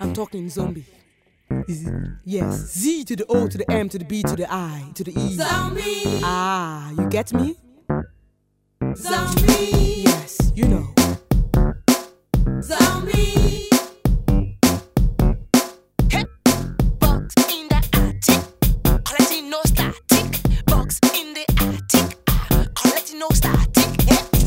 I'm talking zombie. Yes, Z to the O to the M to the B to the I to the E. Zombie. Ah, you get me? Zombie. Yes, you know. Zombie.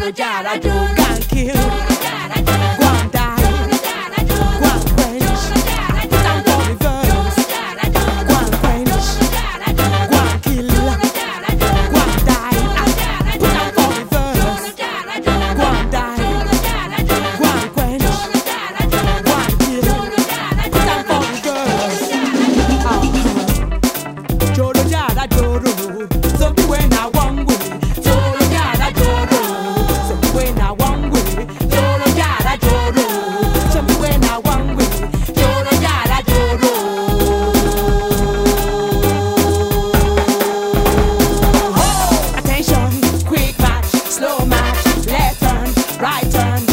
Gonna die, kill.